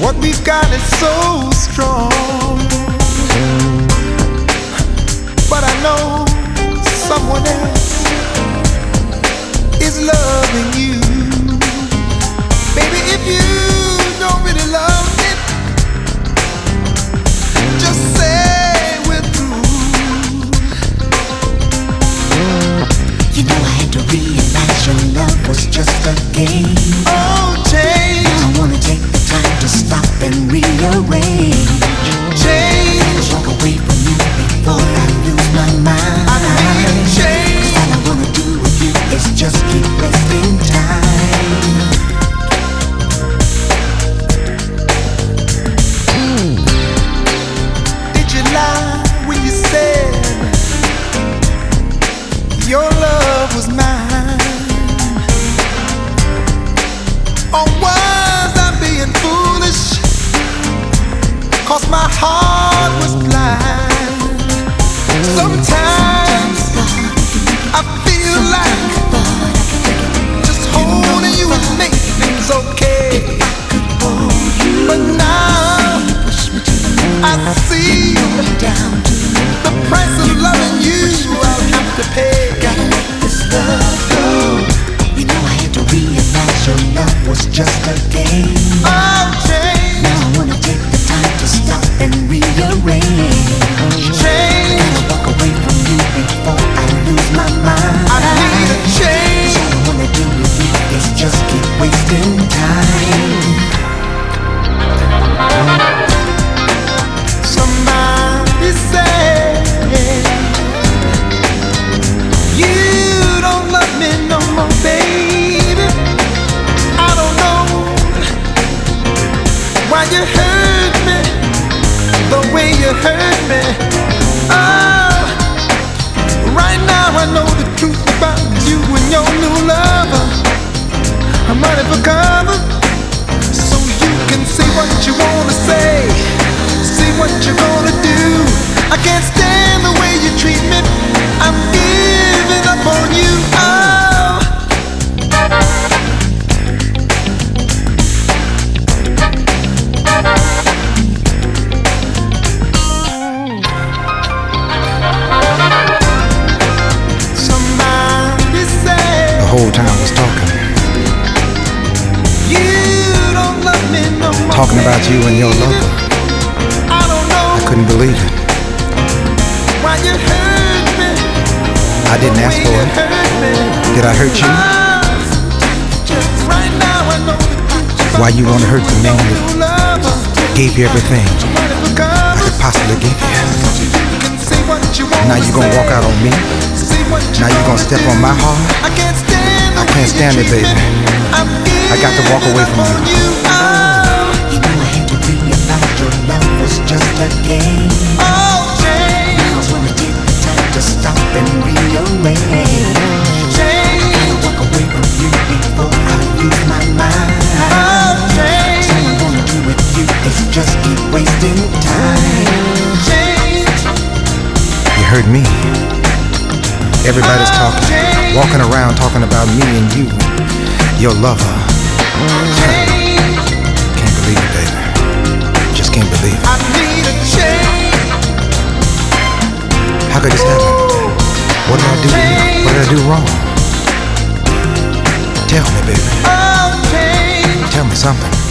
What we've got is so strong. But I know someone else is loving you. Baby, if you don't really love me, just say we're through. You know I had to realize your love was just a game. Oh, and see the price of loving you I'll have to pay. gotta let this love go. You know I had to realize your love was just a game. Oh, change, Now I wanna take the time to stop and rearrange. Talking about you and your lover. I don't know I couldn't believe it. why you hurt me. I didn't ask for it. Did I hurt you? Why you wanna hurt the man that gave you everything I could possibly give you? Now you gonna walk out on me? Now you gonna step on my heart? I can't stand it, baby. I got to walk away from you. Your love was just a game. Oh, I wanna take the time to stop and rearrange. Gotta walk away from you before I lose my mind. All I wanna do with you is just keep wasting time. You heard me. Everybody's talking, walking around talking about me and you, your lover. Can't can't believe it. How could this happen? What did I do? What did I do wrong? Tell me, baby. Tell me something.